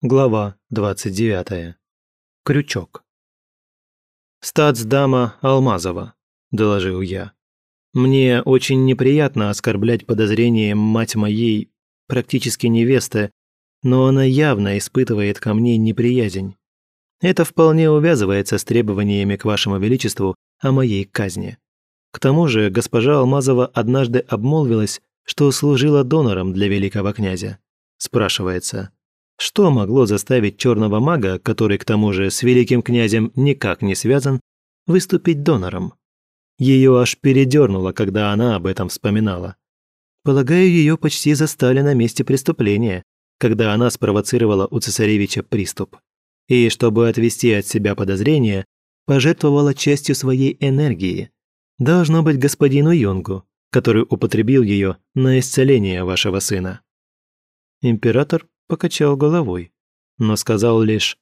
Глава 29. Крючок. «Статсдама Алмазова», – доложил я. «Мне очень неприятно оскорблять подозрением мать моей, практически невесты, но она явно испытывает ко мне неприязнь. Это вполне увязывается с требованиями к вашему величеству о моей казни. К тому же госпожа Алмазова однажды обмолвилась, что служила донором для великого князя. Спрашивается, что могло заставить черного мага, который к тому же с великим князем никак не связан, выступить донором? Ее аж передернуло, когда она об этом вспоминала. Полагаю, ее почти застали на месте преступления, когда она спровоцировала у цесаревича приступ. И, чтобы отвести от себя подозрения, пожертвовала частью своей энергии. Должно быть господину Юнгу, который употребил ее на исцеление вашего сына. Император покачал головой, но сказал лишь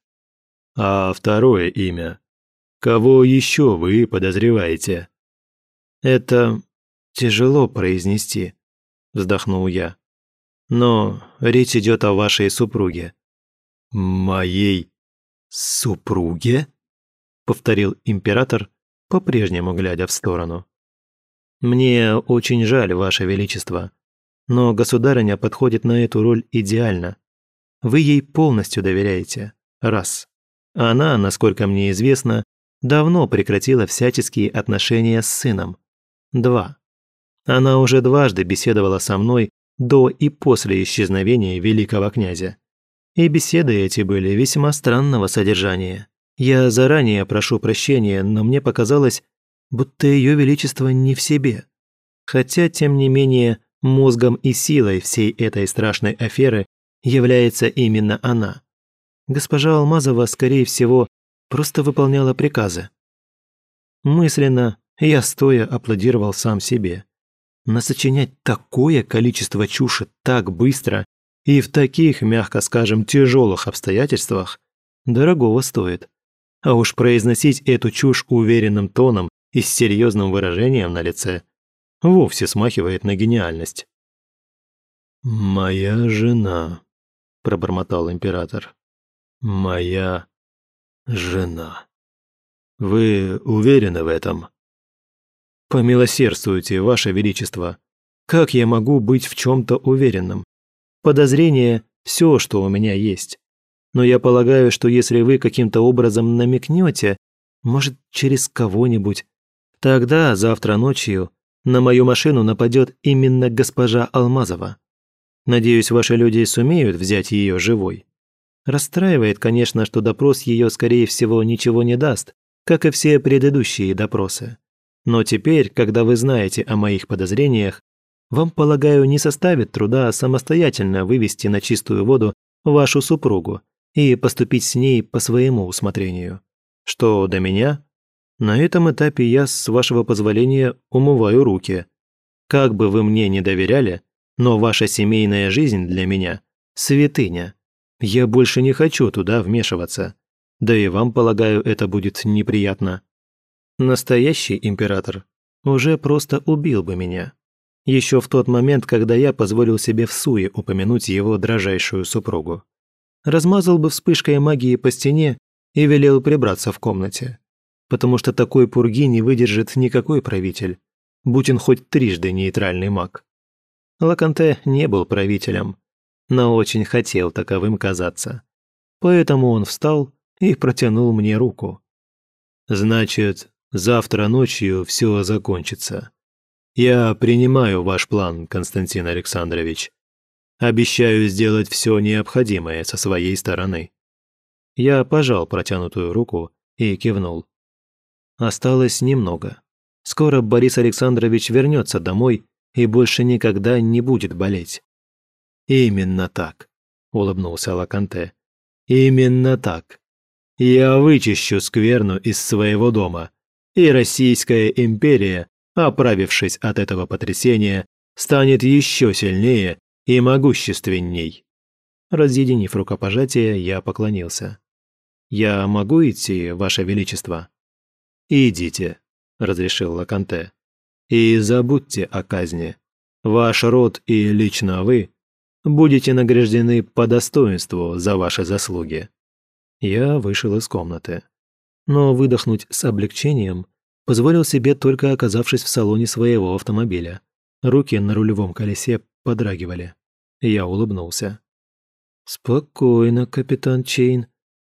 «А второе имя? Кого еще вы подозреваете?» «Это тяжело произнести», – вздохнул я. «Но речь идет о вашей супруге». «Моей супруге?» – повторил император, по-прежнему глядя в сторону. «Мне очень жаль, Ваше Величество, но государыня подходит на эту роль идеально. Вы ей полностью доверяете. Раз. Она, насколько мне известно, давно прекратила всяческие отношения с сыном. Два. Она уже дважды беседовала со мной до и после исчезновения великого князя. И беседы эти были весьма странного содержания. Я заранее прошу прощения, но мне показалось, будто ее величество не в себе. Хотя, тем не менее, мозгом и силой всей этой страшной аферы является именно она. Госпожа Алмазова, скорее всего, просто выполняла приказы. Мысленно я стоя аплодировал сам себе. Насочинять такое количество чуши так быстро и в таких, мягко скажем, тяжелых обстоятельствах дорогого стоит. А уж произносить эту чушь уверенным тоном и с серьезным выражением на лице вовсе смахивает на гениальность. «Моя жена», пробормотал император. «Моя жена. Вы уверены в этом?» «Помилосердствуйте, Ваше Величество. Как я могу быть в чем-то уверенным? Подозрение – все, что у меня есть. Но я полагаю, что если вы каким-то образом намекнете, может, через кого-нибудь, тогда завтра ночью на мою машину нападет именно госпожа Алмазова. Надеюсь, ваши люди сумеют взять ее живой. Расстраивает, конечно, что допрос ее, скорее всего, ничего не даст, как и все предыдущие допросы. Но теперь, когда вы знаете о моих подозрениях, вам, полагаю, не составит труда самостоятельно вывести на чистую воду вашу супругу и поступить с ней по своему усмотрению. Что до меня? На этом этапе я, с вашего позволения, умываю руки. Как бы вы мне не доверяли, но ваша семейная жизнь для меня – святыня. Я больше не хочу туда вмешиваться. Да и вам, полагаю, это будет неприятно. Настоящий император уже просто убил бы меня. Еще в тот момент, когда я позволил себе в суе упомянуть его дрожайшую супругу. Размазал бы вспышкой магии по стене и велел прибраться в комнате. Потому что такой пурги не выдержит никакой правитель, будь он хоть трижды нейтральный маг. Лаканте не был правителем, но очень хотел таковым казаться. Поэтому он встал и протянул мне руку. «Значит, завтра ночью все закончится. Я принимаю ваш план, Константин Александрович. Обещаю сделать все необходимое со своей стороны». Я пожал протянутую руку и кивнул. Осталось немного. Скоро Борис Александрович вернется домой и больше никогда не будет болеть. «Именно так», – улыбнулся Лаканте. «Именно так. Я вычищу скверну из своего дома, и Российская империя, оправившись от этого потрясения, станет еще сильнее и могущественней». Разъединив рукопожатие, я поклонился. «Я могу идти, Ваше Величество?» «Идите», – разрешил Лаканте. И забудьте о казни. Ваш род и лично вы будете награждены по достоинству за ваши заслуги». Я вышел из комнаты. Но выдохнуть с облегчением позволил себе только оказавшись в салоне своего автомобиля. Руки на рулевом колесе подрагивали. Я улыбнулся. «Спокойно, капитан Чейн.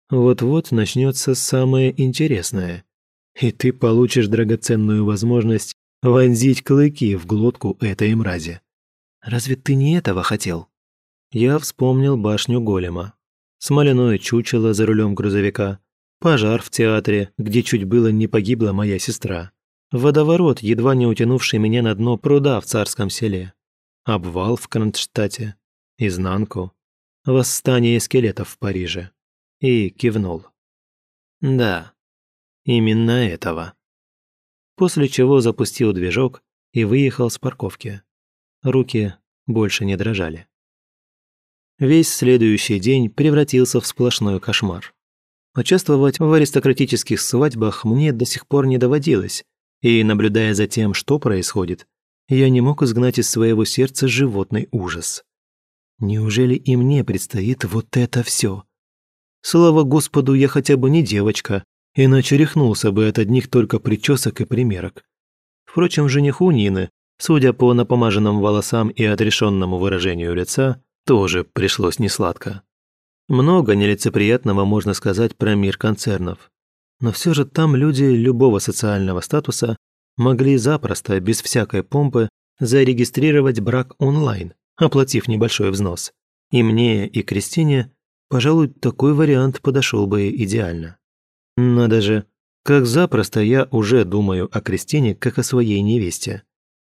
Вот-вот начнется самое интересное. И ты получишь драгоценную возможность вонзить клыки в глотку этой мрази. Разве ты не этого хотел?» Я вспомнил башню голема. Смоляное чучело за рулем грузовика. Пожар в театре, где чуть было не погибла моя сестра. Водоворот, едва не утянувший меня на дно пруда в царском селе. Обвал в Кронштадте. Изнанку. Восстание скелетов в Париже. И кивнул. Да, именно этого. После чего запустил движок и выехал с парковки. Руки больше не дрожали. Весь следующий день превратился в сплошной кошмар. Участвовать в аристократических свадьбах мне до сих пор не доводилось, и, наблюдая за тем, что происходит, я не мог изгнать из своего сердца животный ужас. Неужели и мне предстоит вот это все? Слава Господу, я хотя бы не девочка, иначе рехнулся бы от одних только причесок и примерок. Впрочем, жениху Нины, судя по напомаженным волосам и отрешенному выражению лица, тоже пришлось несладко. Много нелицеприятного можно сказать про мир концернов. Но все же там люди любого социального статуса могли запросто, без всякой помпы, зарегистрировать брак онлайн, оплатив небольшой взнос. И мне, и Кристине, пожалуй, такой вариант подошел бы идеально. Надо же, как запросто я уже думаю о Кристине как о своей невесте.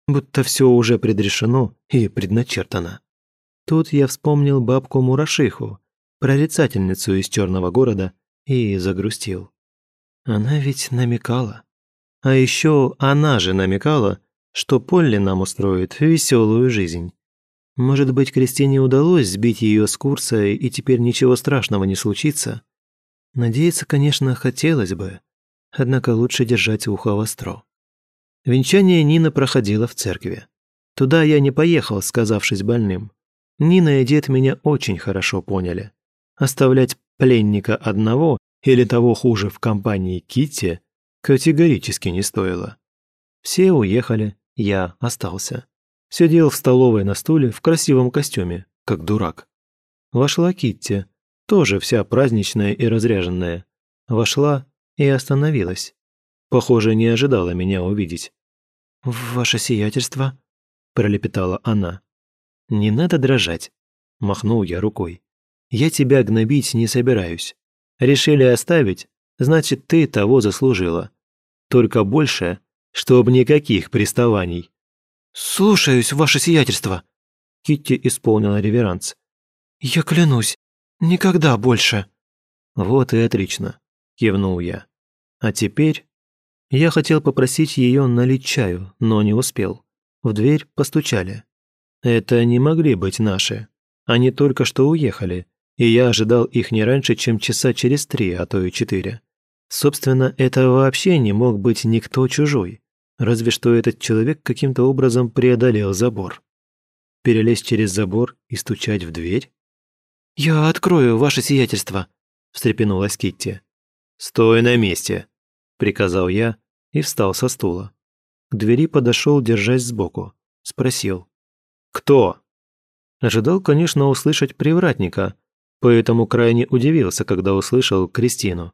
Будто все уже предрешено и предначертано. Тут я вспомнил бабку Мурашиху, прорицательницу из черного города, и загрустил. Она ведь намекала. А еще она же намекала, что Полли нам устроит веселую жизнь. Может быть, Кристине удалось сбить ее с курса, и теперь ничего страшного не случится? Надеяться, конечно, хотелось бы, однако лучше держать ухо востро. Венчание Нина проходило в церкви. Туда я не поехал, сказавшись больным. Нина и дед меня очень хорошо поняли. Оставлять пленника одного или того хуже в компании Китти категорически не стоило. Все уехали, я остался. Сидел в столовой на стуле в красивом костюме, как дурак. Вошла Китти, тоже вся праздничная и разряженная. Вошла и остановилась. Похоже, не ожидала меня увидеть. «Ваше сиятельство?» – пролепетала она. «Не надо дрожать», – махнул я рукой. «Я тебя гнобить не собираюсь. Решили оставить, значит, ты того заслужила. Только больше, чтоб никаких приставаний». «Слушаюсь, ваше сиятельство!» Китти исполнила реверанс. «Я клянусь, никогда больше!» «Вот и отлично», – кивнул я. «А теперь...» Я хотел попросить ее налить чаю, но не успел. В дверь постучали. Это не могли быть наши. Они только что уехали, и я ожидал их не раньше, чем часа через три, а то и четыре. Собственно, это вообще не мог быть никто чужой. Разве что этот человек каким-то образом преодолел забор. Перелезть через забор и стучать в дверь? «Я открою ваше сиятельство», – встрепенулась Китти. «Стой на месте», – приказал я и встал со стула. К двери подошел, держась сбоку. Спросил. «Кто?» Ожидал, конечно, услышать привратника, поэтому крайне удивился, когда услышал Кристину.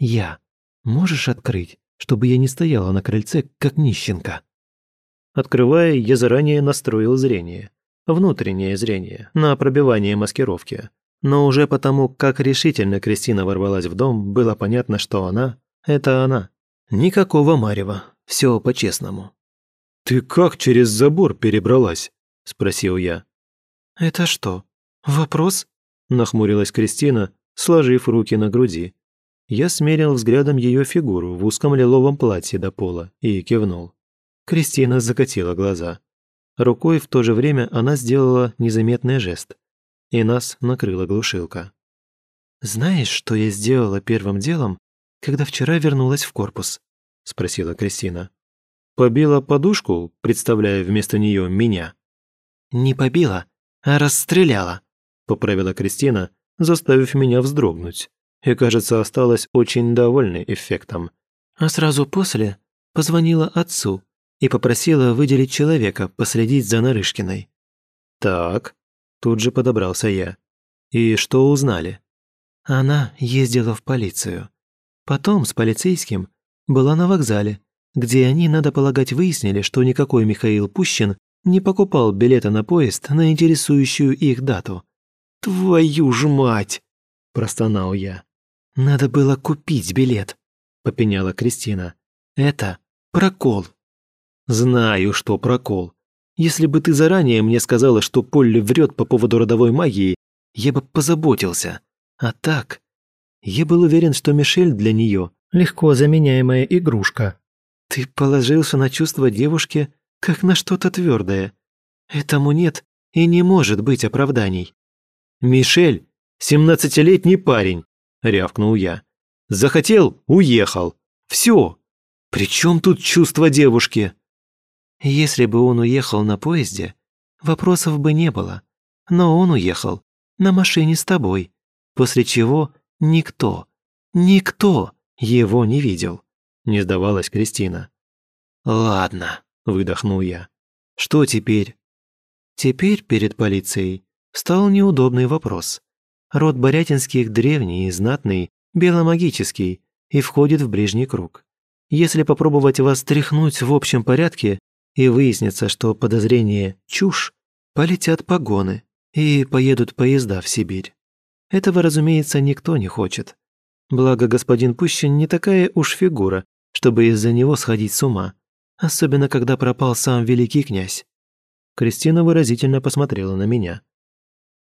«Я. Можешь открыть?» чтобы я не стояла на крыльце, как нищенка. Открывая, я заранее настроил зрение. Внутреннее зрение, на пробивание маскировки. Но уже потому, как решительно Кристина ворвалась в дом, было понятно, что она – это она. Никакого Марева, все по-честному. «Ты как через забор перебралась?» – спросил я. «Это что, вопрос?» – нахмурилась Кристина, сложив руки на груди. Я смерил взглядом ее фигуру в узком лиловом платье до пола и кивнул. Кристина закатила глаза. Рукой в то же время она сделала незаметный жест, и нас накрыла глушилка. «Знаешь, что я сделала первым делом, когда вчера вернулась в корпус?» – спросила Кристина. «Побила подушку, представляя вместо нее меня?» «Не побила, расстреляла», – поправила Кристина, заставив меня вздрогнуть. И, кажется, осталась очень довольной эффектом. А сразу после позвонила отцу и попросила выделить человека последить за Нарышкиной. «Так», – тут же подобрался я. «И что узнали?» Она ездила в полицию. Потом с полицейским была на вокзале, где они, надо полагать, выяснили, что никакой Михаил Пущин не покупал билета на поезд на интересующую их дату. «Твою ж мать!» – простонал я. «Надо было купить билет», – попеняла Кристина. «Это прокол». «Знаю, что прокол. Если бы ты заранее мне сказала, что Полли врет по поводу родовой магии, я бы позаботился. А так, я был уверен, что Мишель для нее легко заменяемая игрушка. Ты положился на чувства девушки, как на что-то твердое. Этому нет и не может быть оправданий. «Мишель, семнадцатилетний парень», – рявкнул я. «Захотел – уехал. Все. Причем тут чувства девушки?» Если бы он уехал на поезде, вопросов бы не было. Но он уехал на машине с тобой, после чего никто, никто его не видел, не сдавалась Кристина. Ладно, выдохнул я. Что теперь? Теперь перед полицией стал неудобный вопрос. Род Борятинских древний и знатный, беломагический и входит в ближний круг. Если попробовать вас тряхнуть в общем порядке и выяснится, что подозрение – чушь, полетят погоны и поедут поезда в Сибирь. Этого, разумеется, никто не хочет. Благо, господин Пущин не такая уж фигура, чтобы из-за него сходить с ума, особенно когда пропал сам великий князь. Кристина выразительно посмотрела на меня.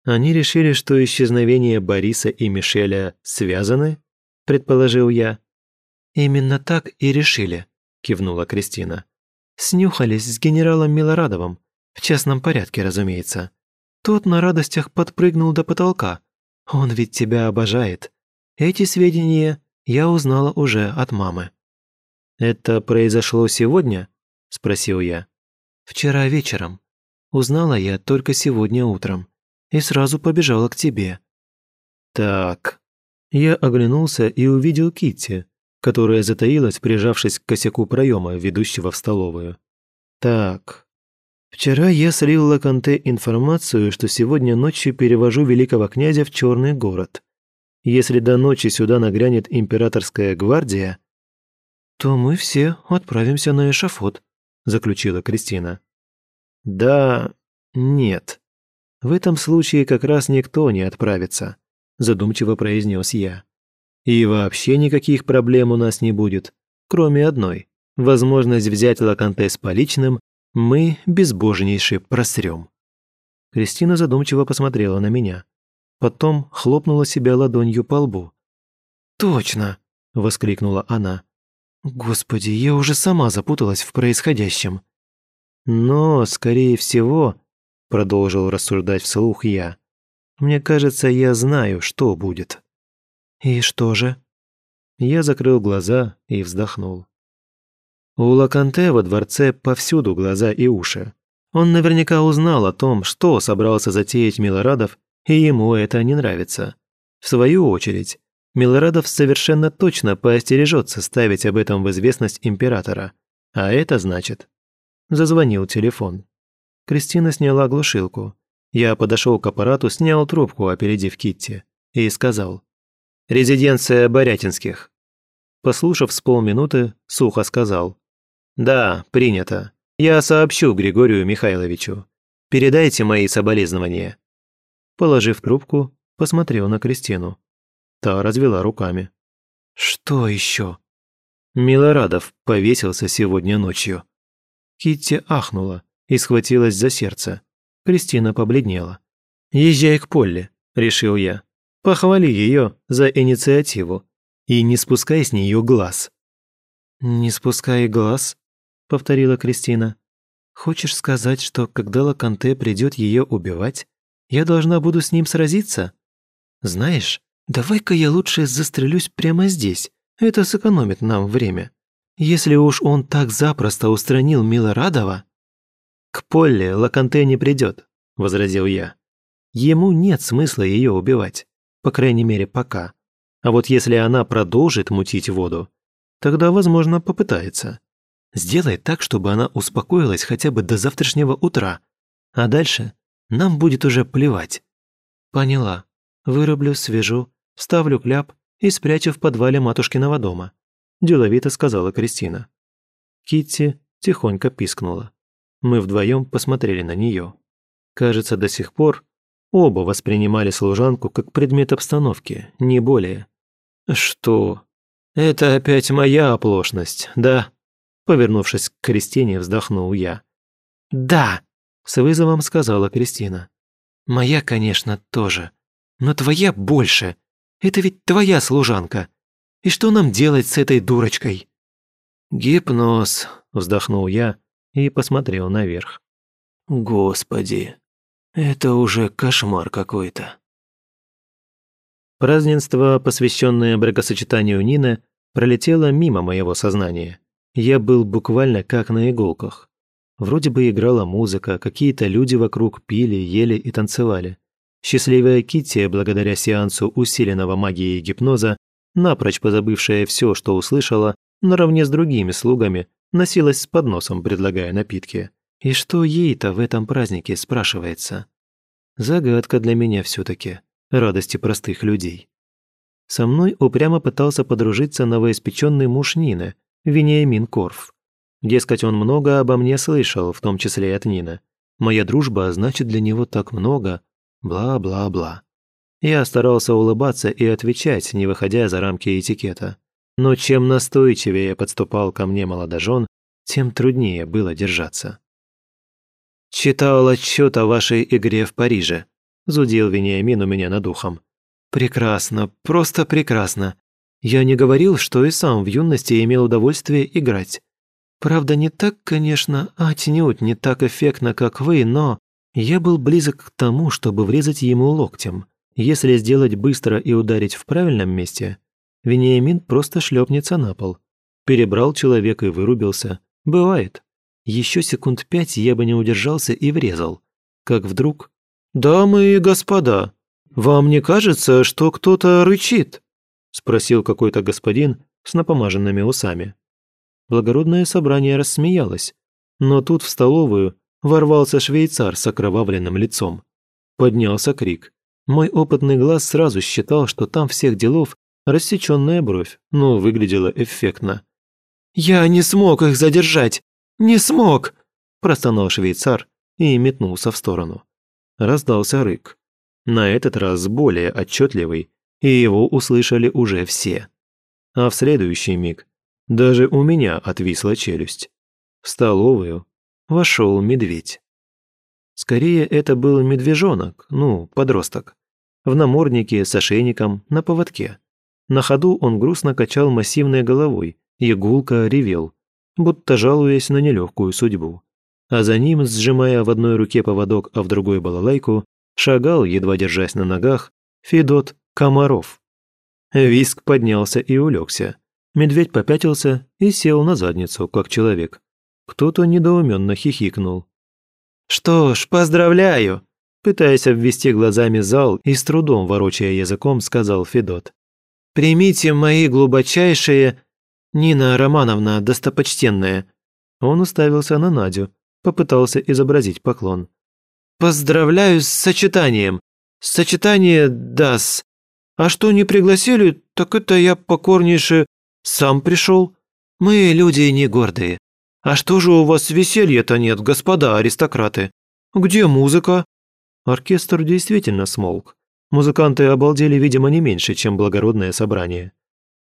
Они решили, что исчезновение Бориса и Мишеля связаны, предположил я. Именно так и решили, кивнула Кристина. Снюхались с генералом Милорадовым, в частном порядке, разумеется. Тот на радостях подпрыгнул до потолка. Он ведь тебя обожает. Эти сведения я узнала уже от мамы. «Это произошло сегодня?» – спросил я. «Вчера вечером. Узнала я только сегодня утром. И сразу побежала к тебе». «Так». Я оглянулся и увидел Китти, которая затаилась, прижавшись к косяку проема, ведущего в столовую. «Так, Вчера я слил Лаканте информацию, что сегодня ночью перевожу великого князя в Черный город. Если до ночи сюда нагрянет императорская гвардия, то мы все отправимся на эшафот, заключила Кристина. Да, нет. В этом случае как раз никто не отправится, задумчиво произнес я. И вообще никаких проблем у нас не будет, кроме одной. Возможность взять Лаканте с поличным мы безбожнейше просрем. Кристина задумчиво посмотрела на меня. Потом хлопнула себя ладонью по лбу. «Точно!» – воскликнула она. «Господи, я уже сама запуталась в происходящем». «Но, скорее всего», – продолжил рассуждать вслух я, «мне кажется, я знаю, что будет». «И что же?» Я закрыл глаза и вздохнул. У Лаканте во дворце повсюду глаза и уши. Он наверняка узнал о том, что собрался затеять Милорадов и ему это не нравится. В свою очередь, Милорадов совершенно точно поостережется ставить об этом в известность императора. А это значит... Зазвонил телефон. Кристина сняла глушилку. Я подошел к аппарату, снял трубку, опередив Китти, и сказал. «Резиденция Борятинских». Послушав с полминуты, сухо сказал. «Да, принято. Я сообщу Григорию Михайловичу. Передайте мои соболезнования». Положив трубку, посмотрел на Кристину. Та развела руками. «Что еще?» Милорадов повесился сегодня ночью. Китти ахнула и схватилась за сердце. Кристина побледнела. «Езжай к Полли», – решил я. «Похвали ее за инициативу и не спускай с нее глаз». «Не спускай глаз?» – повторила Кристина. «Хочешь сказать, что когда Лаканте придет ее убивать, я должна буду с ним сразиться? Знаешь, давай-ка я лучше застрелюсь прямо здесь. Это сэкономит нам время. Если уж он так запросто устранил Милорадова...» «К Полле Лаканте не придет», – возразил я. Ему нет смысла ее убивать, по крайней мере пока. А вот если она продолжит мутить воду, тогда, возможно, попытается. Сделай так, чтобы она успокоилась хотя бы до завтрашнего утра, а дальше нам будет уже плевать. Поняла. Вырублю, свяжу, ставлю кляп и спрячу в подвале матушкиного дома, деловито сказала Кристина. Китти тихонько пискнула. Мы вдвоем посмотрели на нее. Кажется, до сих пор оба воспринимали служанку как предмет обстановки, не более. «Что? Это опять моя оплошность, да?» Повернувшись к Кристине, вздохнул я. «Да!» – с вызовом сказала Кристина. «Моя, конечно, тоже. Но твоя больше. Это ведь твоя служанка. И что нам делать с этой дурочкой?» «Гипноз», – вздохнул я и посмотрел наверх. «Господи, это уже кошмар какой-то». Празднество, посвященное бракосочетанию Нины, пролетело мимо моего сознания. Я был буквально как на иголках. Вроде бы играла музыка, какие-то люди вокруг пили, ели и танцевали. Счастливая Китти, благодаря сеансу усиленного магии гипноза, напрочь позабывшая все, что услышала, наравне с другими слугами, носилась с подносом, предлагая напитки. И что ей-то в этом празднике спрашивается? Загадка для меня все таки радости простых людей. Со мной упрямо пытался подружиться новоиспеченный муж Нины, Вениамин Корф. Дескать, он много обо мне слышал, в том числе и от Нины. Моя дружба значит для него так много, бла-бла-бла. Я старался улыбаться и отвечать, не выходя за рамки этикета. Но чем настойчивее подступал ко мне молодожен, тем труднее было держаться. «Читал отчет о вашей игре в Париже», – зудил Вениамин у меня над ухом. «Прекрасно, просто прекрасно. Я не говорил, что и сам в юности имел удовольствие играть. Правда, не так, конечно, отнюдь не так эффектно, как вы, но я был близок к тому, чтобы врезать ему локтем. Если сделать быстро и ударить в правильном месте, Вениамин просто шлепнется на пол. Перебрал человек и вырубился. Бывает. Еще секунд пять я бы не удержался и врезал. Как вдруг... «Дамы и господа, вам не кажется, что кто-то рычит?» Спросил какой-то господин с напомаженными усами. Благородное собрание рассмеялось, но тут в столовую ворвался швейцар с окровавленным лицом. Поднялся крик. Мой опытный глаз сразу считал, что там всех делов рассеченная бровь, но выглядела эффектно. «Я не смог их задержать! Не смог!» – простонал швейцар и метнулся в сторону. Раздался рык. На этот раз более отчетливый, и его услышали уже все. А в следующий миг даже у меня отвисла челюсть. В столовую вошел медведь. Скорее, это был медвежонок, ну, подросток. В наморднике с ошейником на поводке. На ходу он грустно качал массивной головой, и гулко ревел, будто жалуясь на нелегкую судьбу. А за ним, сжимая в одной руке поводок, а в другой балалайку, шагал, едва держась на ногах, Федот Комаров. Виск поднялся и улегся. Медведь попятился и сел на задницу, как человек. Кто-то недоуменно хихикнул. «Что ж, поздравляю!» Пытаясь обвести глазами зал и с трудом ворочая языком, сказал Федот. Примите мои глубочайшие... Нина Романовна, достопочтенная». Он уставился на Надю, попытался изобразить поклон. «Поздравляю с сочетанием. Сочетание дас. А что не пригласили, так это я покорнейше сам пришел. Мы люди не гордые. А что же у вас веселья-то нет, господа аристократы? Где музыка?» Оркестр действительно смолк. Музыканты обалдели, видимо, не меньше, чем благородное собрание.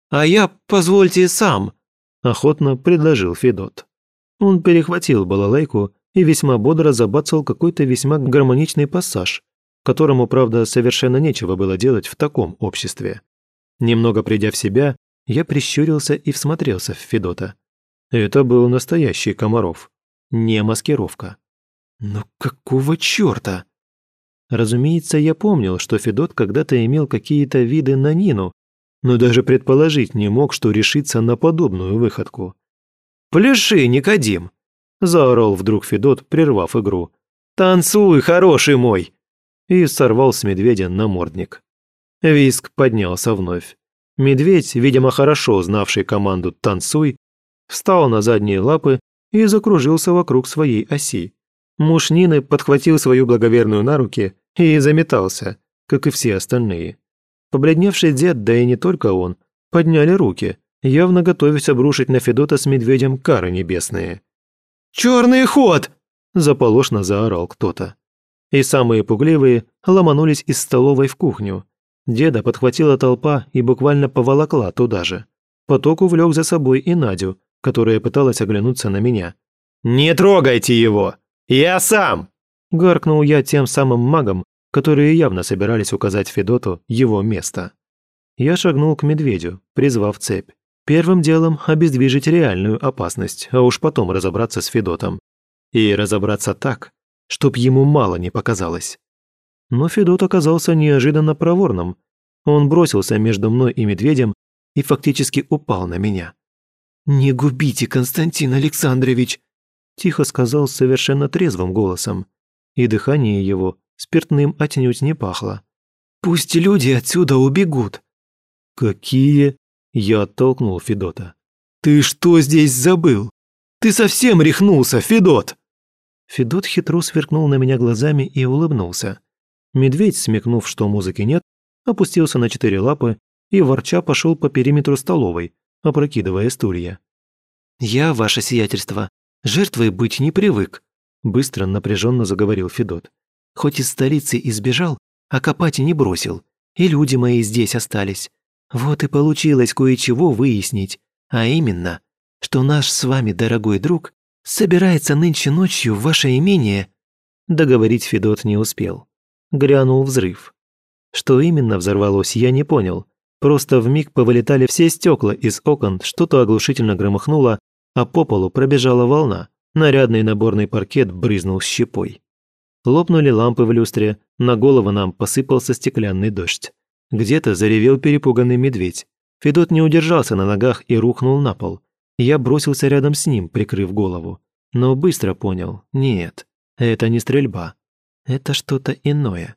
«А я, позвольте, сам», – охотно предложил Федот. Он перехватил балалайку и весьма бодро забацал какой-то весьма гармоничный пассаж, которому, правда, совершенно нечего было делать в таком обществе. Немного придя в себя, я прищурился и всмотрелся в Федота. Это был настоящий Комаров, не маскировка. Но какого чёрта? Разумеется, я помнил, что Федот когда-то имел какие-то виды на Нину, но даже предположить не мог, что решится на подобную выходку. «Пляши, Никодим!» – заорал вдруг Федот, прервав игру. «Танцуй, хороший мой!» и сорвал с медведя намордник. Виск поднялся вновь. Медведь, видимо, хорошо знавший команду «танцуй», встал на задние лапы и закружился вокруг своей оси. Муж подхватил свою благоверную на руки и заметался, как и все остальные. Побледневший дед, да и не только он, подняли руки, явно готовясь обрушить на Федота с медведем кары небесные. «Черный ход!» – заполошно заорал кто-то. И самые пугливые ломанулись из столовой в кухню. Деда подхватила толпа и буквально поволокла туда же. Поток увлек за собой и Надю, которая пыталась оглянуться на меня. «Не трогайте его! Я сам!» Гаркнул я тем самым магом, которые явно собирались указать Федоту его место. Я шагнул к медведю, призвав цепь. Первым делом обездвижить реальную опасность, а уж потом разобраться с Федотом. И разобраться так, чтоб ему мало не показалось. Но Федот оказался неожиданно проворным. Он бросился между мной и медведем и фактически упал на меня. «Не губите, Константин Александрович!» Тихо сказал совершенно трезвым голосом. И дыхание его спиртным отнюдь не пахло. «Пусть люди отсюда убегут!» «Какие?» Я оттолкнул Федота. «Ты что здесь забыл? Ты совсем рехнулся, Федот!» Федот хитро сверкнул на меня глазами и улыбнулся. Медведь, смекнув, что музыки нет, опустился на четыре лапы и ворча пошел по периметру столовой, опрокидывая стулья. «Я, ваше сиятельство, жертвой быть не привык», быстро напряженно заговорил Федот. «Хоть из столицы избежал, а копать не бросил, и люди мои здесь остались. Вот и получилось кое-чего выяснить, а именно, что наш с вами дорогой друг собирается нынче ночью в ваше имение...» Договорить Федот не успел. Грянул взрыв. Что именно взорвалось, я не понял. Просто вмиг повылетали все стекла из окон, что-то оглушительно громыхнуло, а по полу пробежала волна. Нарядный наборный паркет брызнул щепой. Лопнули лампы в люстре, на голову нам посыпался стеклянный дождь. Где-то заревел перепуганный медведь. Федот не удержался на ногах и рухнул на пол. Я бросился рядом с ним, прикрыв голову. Но быстро понял, нет, это не стрельба. Это что-то иное.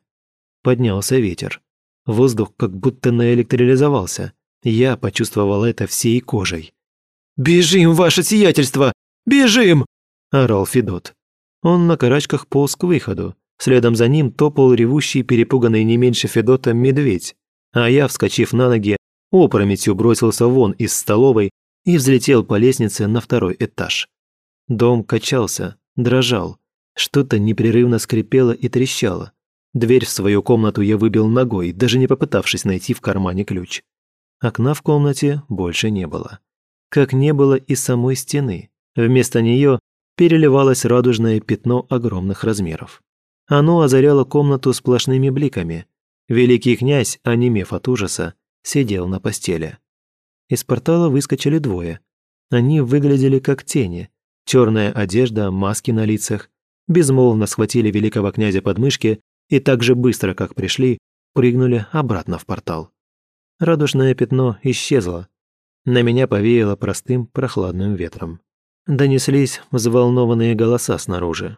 Поднялся ветер. Воздух как будто наэлектролизовался. Я почувствовал это всей кожей. «Бежим, ваше сиятельство! Бежим!» – орал Федот. Он на карачках полз к выходу. Следом за ним топал ревущий, перепуганный не меньше Федота медведь а я, вскочив на ноги, опрометью бросился вон из столовой и взлетел по лестнице на второй этаж. Дом качался, дрожал, что-то непрерывно скрипело и трещало. Дверь в свою комнату я выбил ногой, даже не попытавшись найти в кармане ключ. Окна в комнате больше не было. Как не было и самой стены. Вместо нее переливалось радужное пятно огромных размеров. Оно озаряло комнату сплошными бликами, Великий князь, онемев от ужаса, сидел на постели. Из портала выскочили двое. Они выглядели как тени. Черная одежда, маски на лицах. Безмолвно схватили великого князя под мышки и так же быстро, как пришли, прыгнули обратно в портал. Радужное пятно исчезло. На меня повеяло простым прохладным ветром. Донеслись взволнованные голоса снаружи.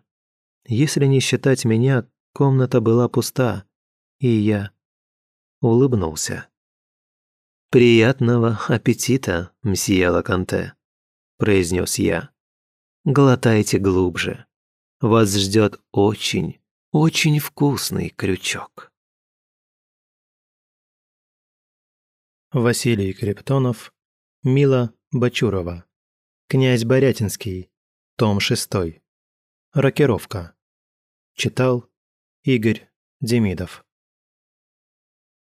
Если не считать меня, комната была пуста, и я улыбнулся. «Приятного аппетита, мсье Лаканте», – произнес я. «Глотайте глубже. Вас ждет очень, очень вкусный крючок». Василий Криптонов, Мила Бачурова. Князь Борятинский. Том 6. Рокировка. Читал Игорь Демидов.